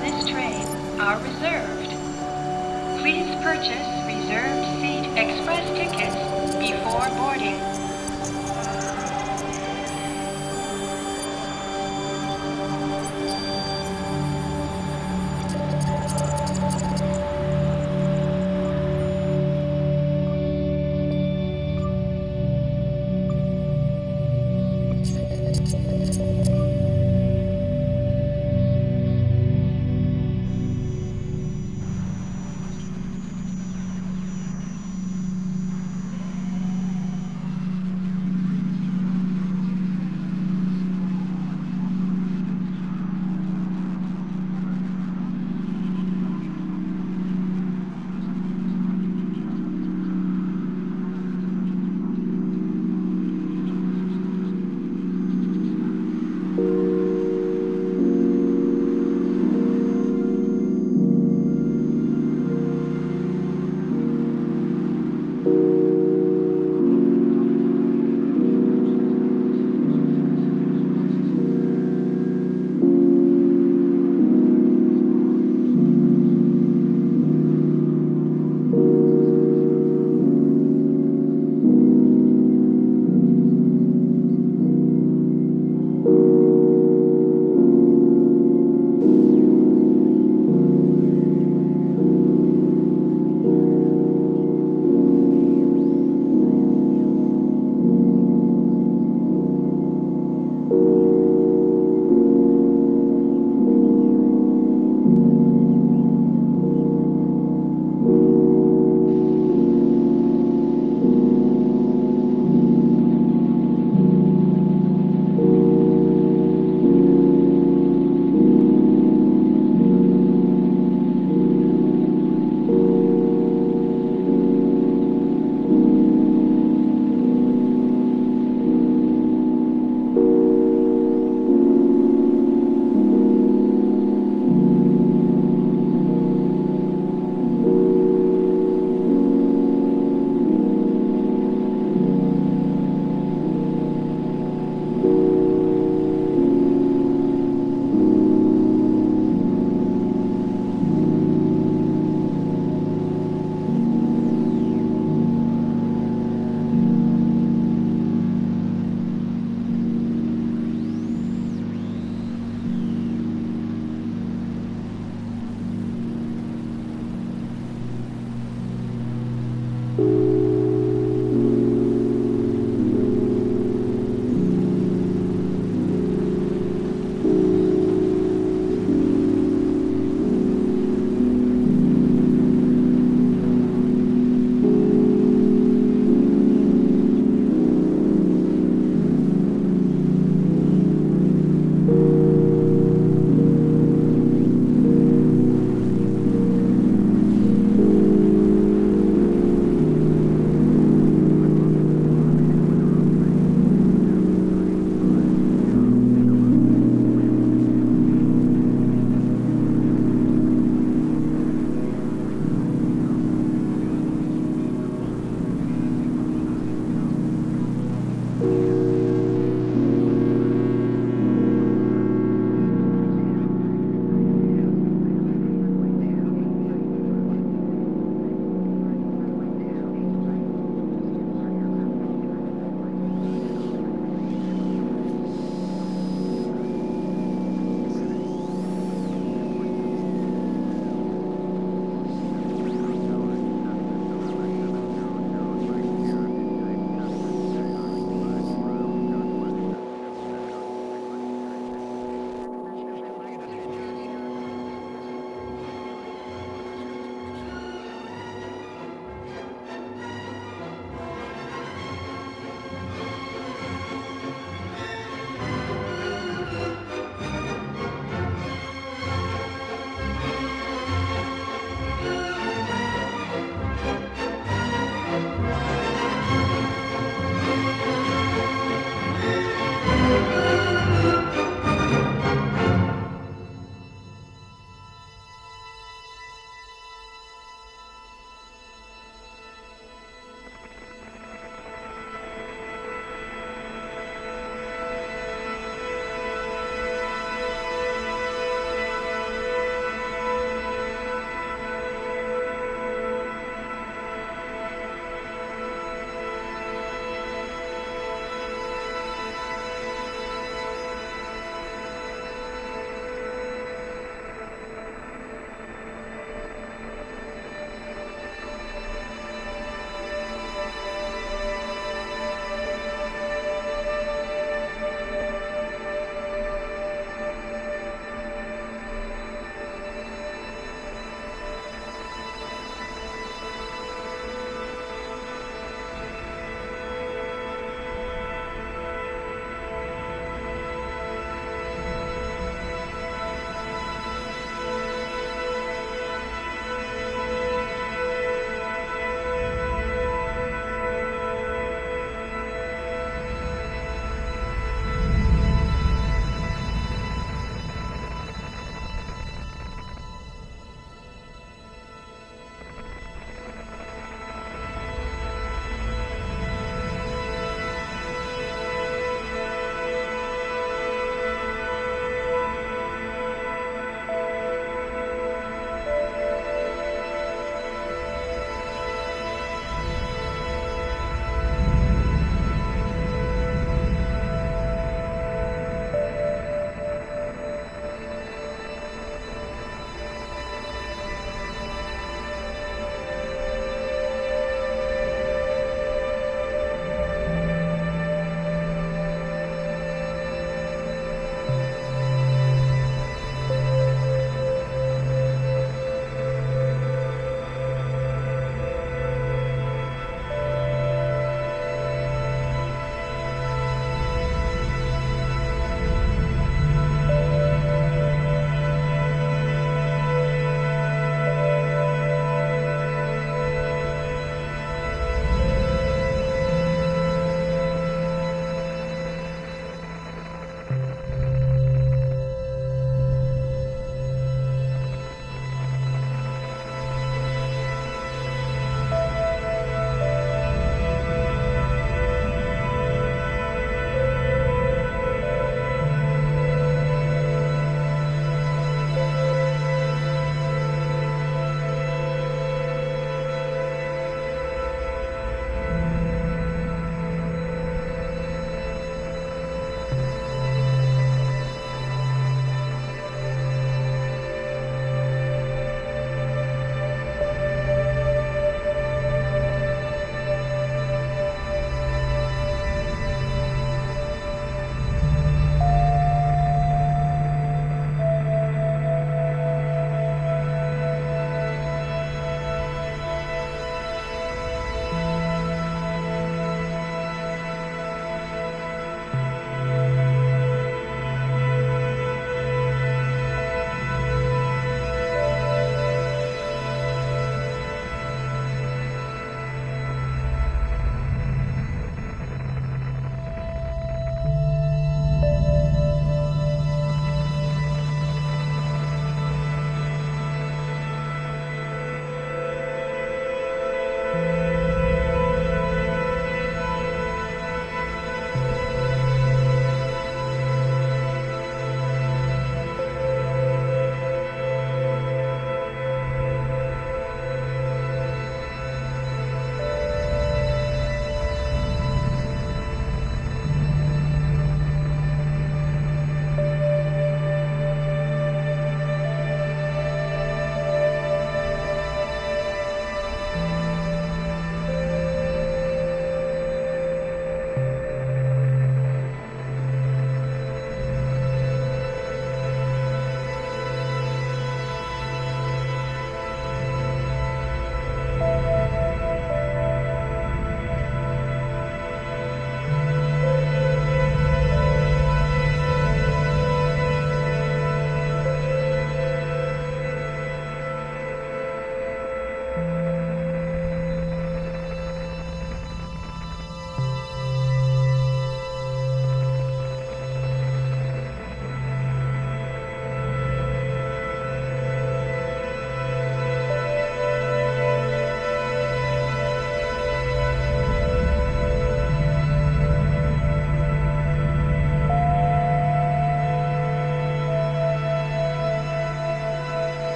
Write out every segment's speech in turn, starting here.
this train are reserved. Please purchase reserved seat express tickets before boarding.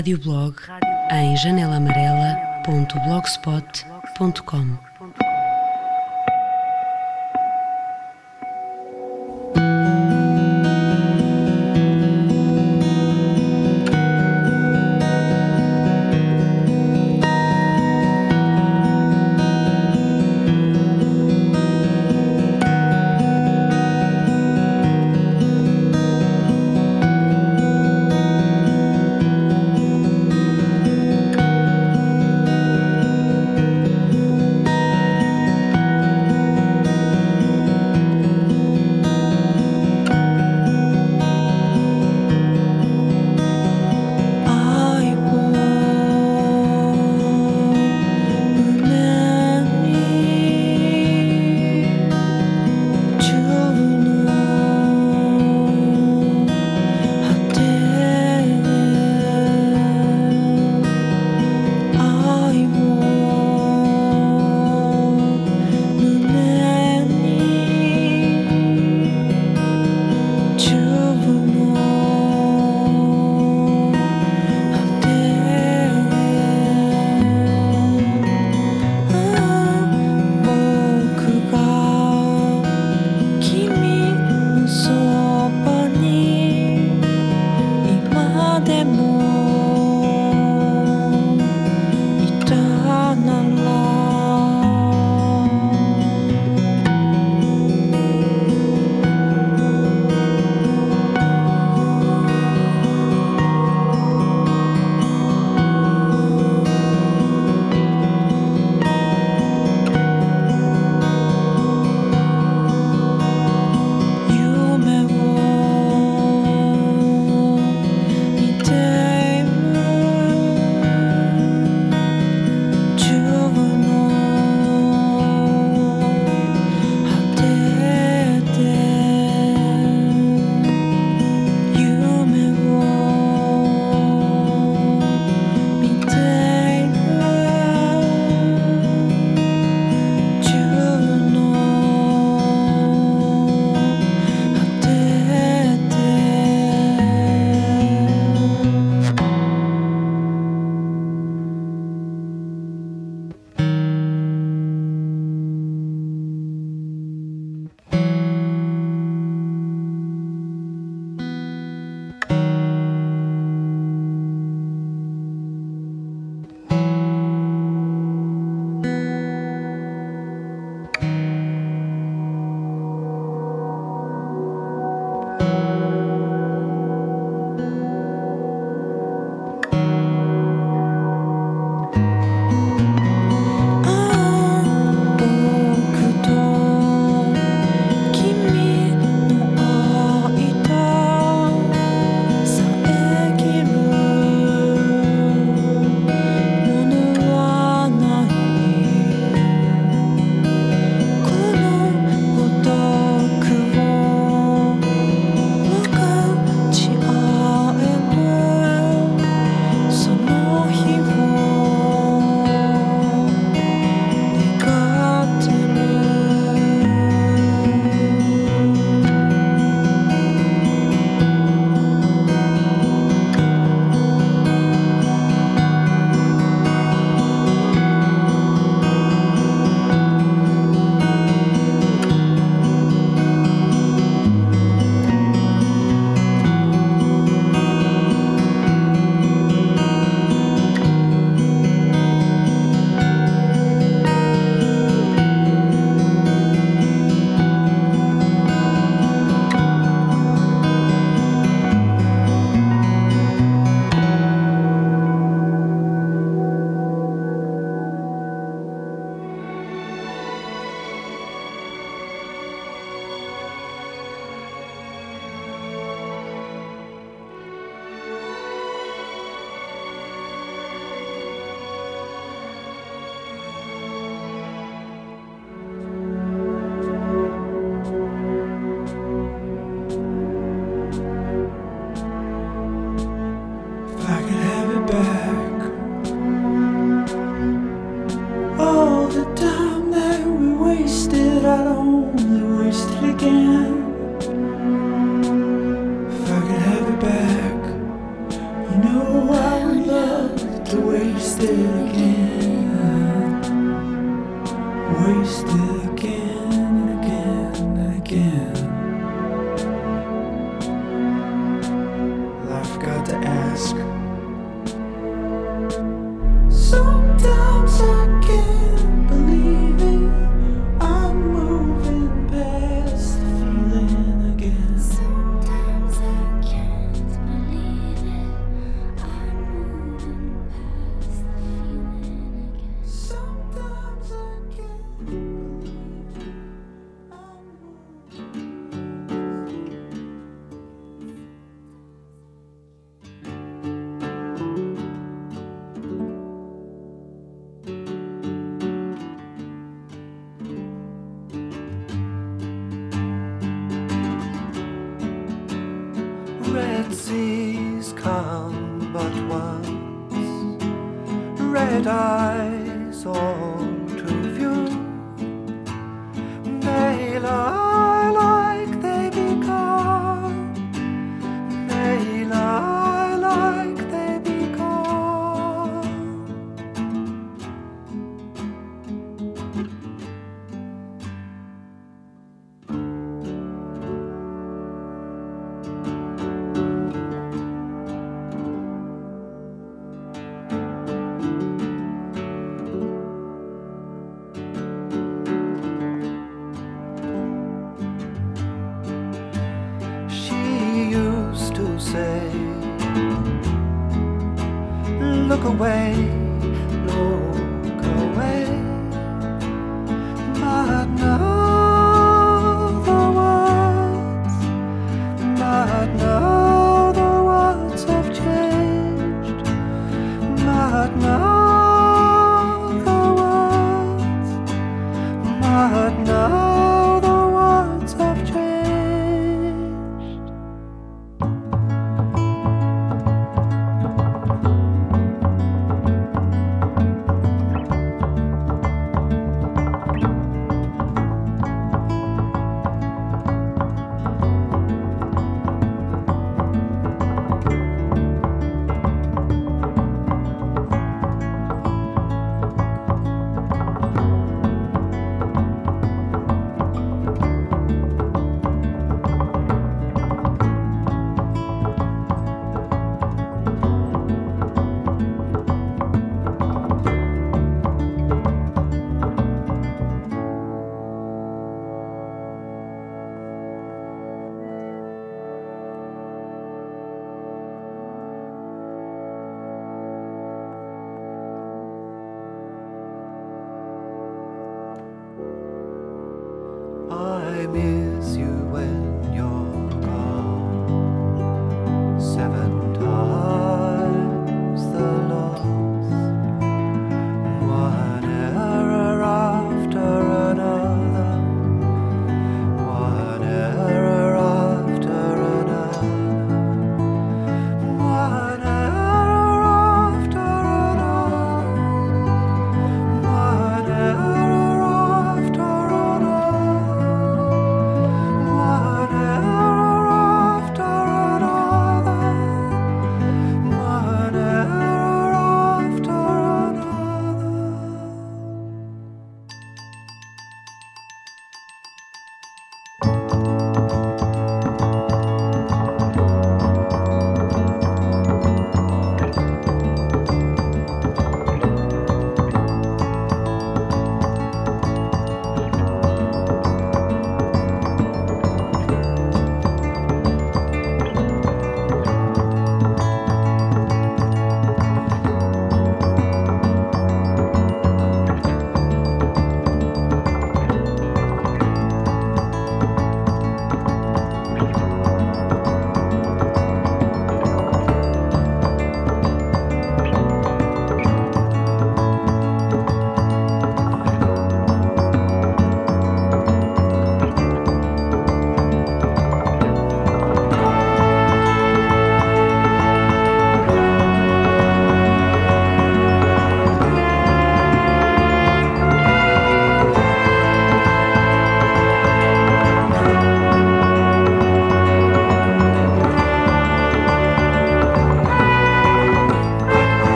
Radioblog em janelamarela.blogspot.com.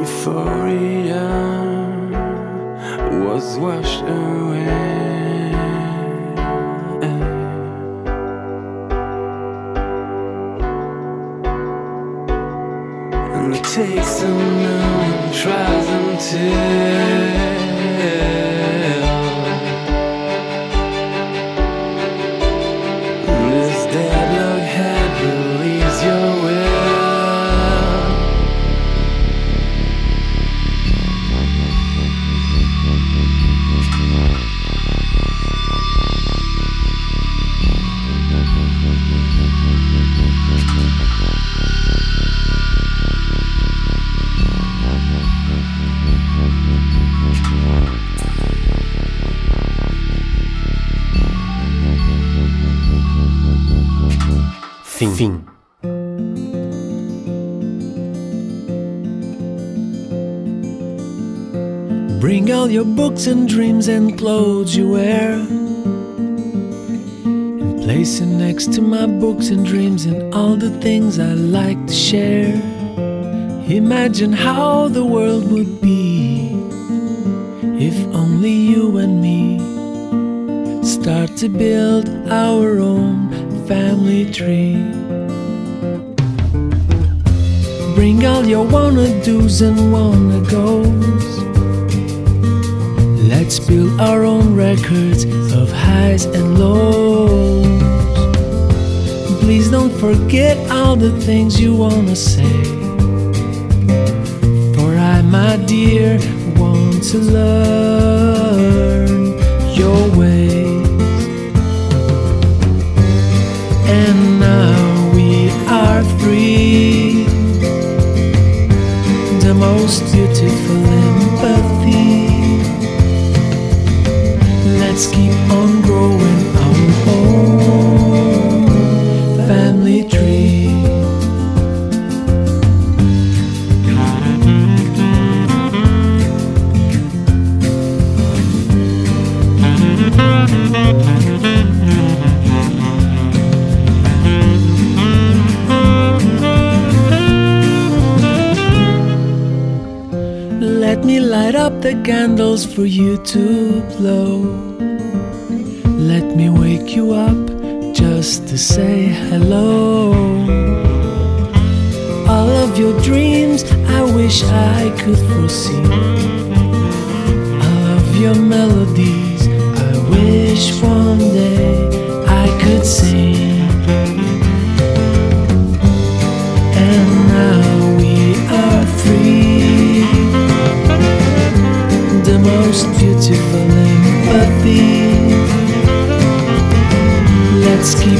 Euphoria was washed away. Books and dreams and clothes you wear. And place it next to my books and dreams and all the things I like to share. Imagine how the world would be if only you and me start to build our own family tree. Bring all your wanna do's and wanna go's. Build our own records of highs and lows. Please don't forget all the things you wanna say. For I, my dear, want to learn your ways. And now we are free. The most beautiful the candles for you to blow. Let me wake you up just to say hello. All of your dreams, I wish I could foresee. All of your melodies, I wish one Let's keep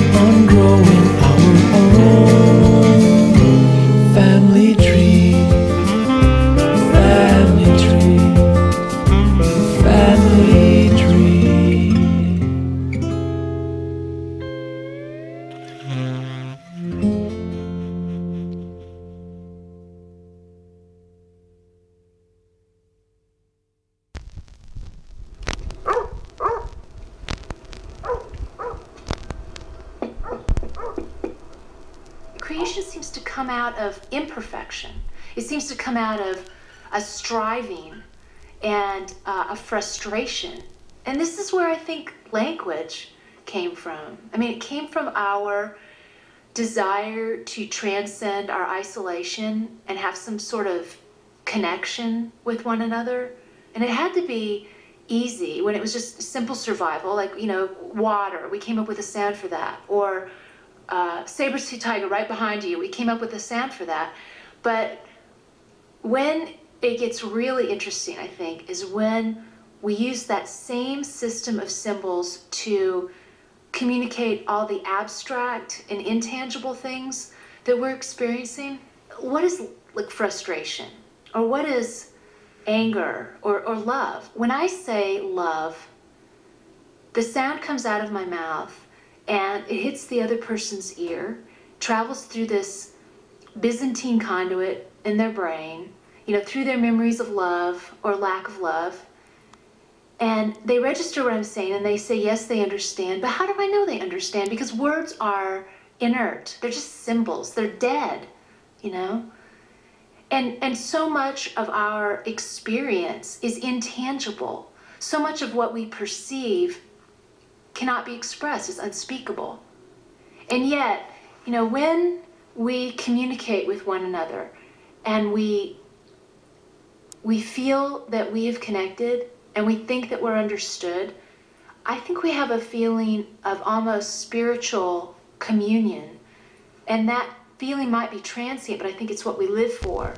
striving and uh, a frustration. And this is where I think language came from. I mean, it came from our desire to transcend our isolation and have some sort of connection with one another. And it had to be easy when it was just simple survival, like, you know, water. We came up with a sound for that. Or uh, saber-tooth tiger right behind you. We came up with a sound for that. But when it gets really interesting, I think, is when we use that same system of symbols to communicate all the abstract and intangible things that we're experiencing. What is like frustration? Or what is anger or, or love? When I say love, the sound comes out of my mouth and it hits the other person's ear, travels through this Byzantine conduit in their brain, you know, through their memories of love or lack of love. And they register what I'm saying and they say, yes, they understand. But how do I know they understand? Because words are inert, they're just symbols, they're dead, you know? And, and so much of our experience is intangible. So much of what we perceive cannot be expressed, it's unspeakable. And yet, you know, when we communicate with one another and we we feel that we have connected and we think that we're understood, I think we have a feeling of almost spiritual communion. And that feeling might be transient, but I think it's what we live for.